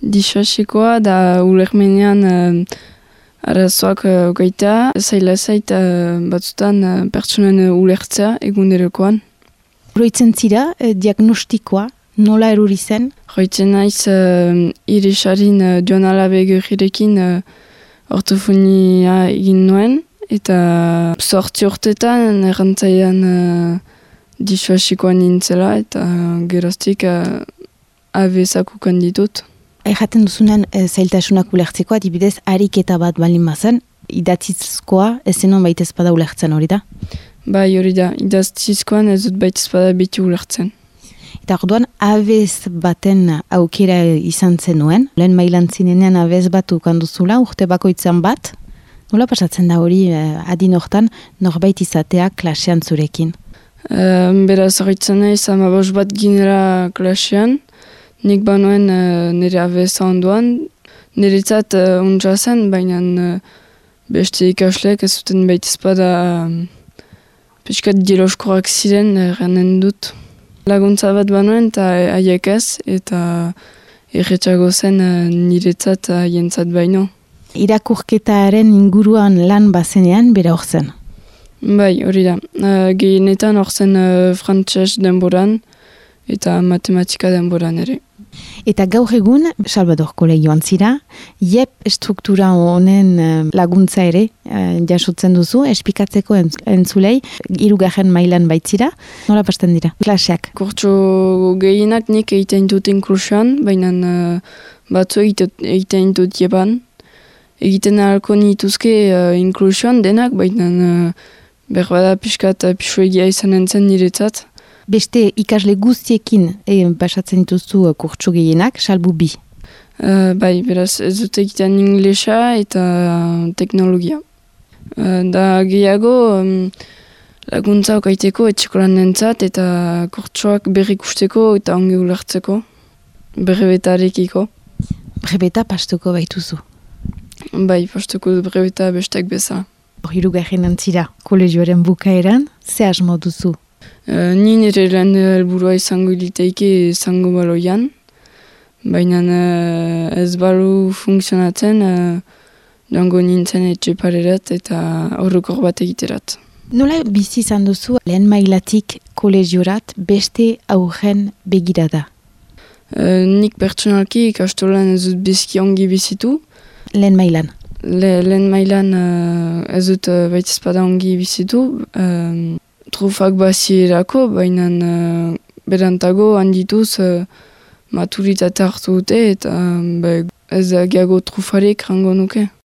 Disfasikoa da ulermenean uh, arazoak uh, gaita, zaila zait uh, batzutan uh, pertsonen uh, ulertzea egunerokoan. Roitzen zira, eh, diagnostikoa, nola eruri zen? Roitzen naiz uh, irisarin uh, joan alabe gehirekin uh, ortofonia egin nuen, eta sortzi urtetan errantzaian uh, disfasikoan nintzela, eta geroztik uh, abezakukan ditut. Erraten duzunen e, zailtasunak ulertzeko, adibidez, ariketa bat balin bazen, idatzizkoa ezenon baita ezpada ulertzen hori da? Bai hori da, idatzizkoan ez dut baita ezpada biti ulertzen. Eta orduan, abez baten aukera izan zenuen, lehen mailan zinenean abez bat ukanduzula, urte bakoitzan bat, nola pasatzen da hori eh, adin hortan norbait izatea klasean zurekin? Um, beraz, horretzen nahi, zamabos bat ginera klasean, Nik banuen uh, nire abeza onduan, niretzat uh, untsa zen, baina uh, beste ikasleak ez zuten baitizpada um, piskat diloskorak ziren erranen dut. Laguntza bat banuen eta haiek ez, eta erretxago zen uh, niretzat haientzat uh, baino. Irakurketaren inguruan lan bazenean bera hor zen? Bai, hori da. Uh, Gehienetan hor zen uh, frantxez denboran eta matematika denboran ere. Eta gaur egun, Salvador kolegioan zira, jep struktura honen eh, laguntza ere uh, jasotzen duzu, espikatzeko entzulei, irugarren mailan baitzira, nola pasten dira, klaseak? Kurtso gehienak nik egiten dut inklusioan, baina uh, batzu egiten dut jeban. Egiten alko nituzke uh, inklusioan denak, baina uh, berbada pixkat uh, pixuegia izan entzen niretzat beste ikasle guztiekin e, basatzen dituzu uh, kurtsu gehienak, salbu bi? Uh, bai, beraz, ez dut egiten inglesa eta teknologia. Uh, da gehiago um, laguntza okaiteko etxikolan nentzat eta kurtsuak berrik usteko eta ongi ulertzeko, brebetarekiko. Brebeta pastuko baituzu? Bai, pastuko brebeta bestek beza. Hiru garen antzira, kolegioaren bukaeran, ze asmo duzu? Uh, ni nire lan helburua izango liteike izango baloian, baina uh, ez balu funtzionatzen uh, joango nintzen etxe parerat eta horrekor bat egiterat. Nola bizi izan duzu lehen mailatik kolegiorat beste aurren begirada? Uh, nik pertsonalki ikastolan ez dut bizki ongi bizitu. Lehen mailan? Le, lehen mailan uh, ez dut uh, baitizpada ongi bizitu trufak bazierako, baina uh, berantago handituz uh, maturitatea hartu dute eta uh, ez da gehiago trufarik rango nuke.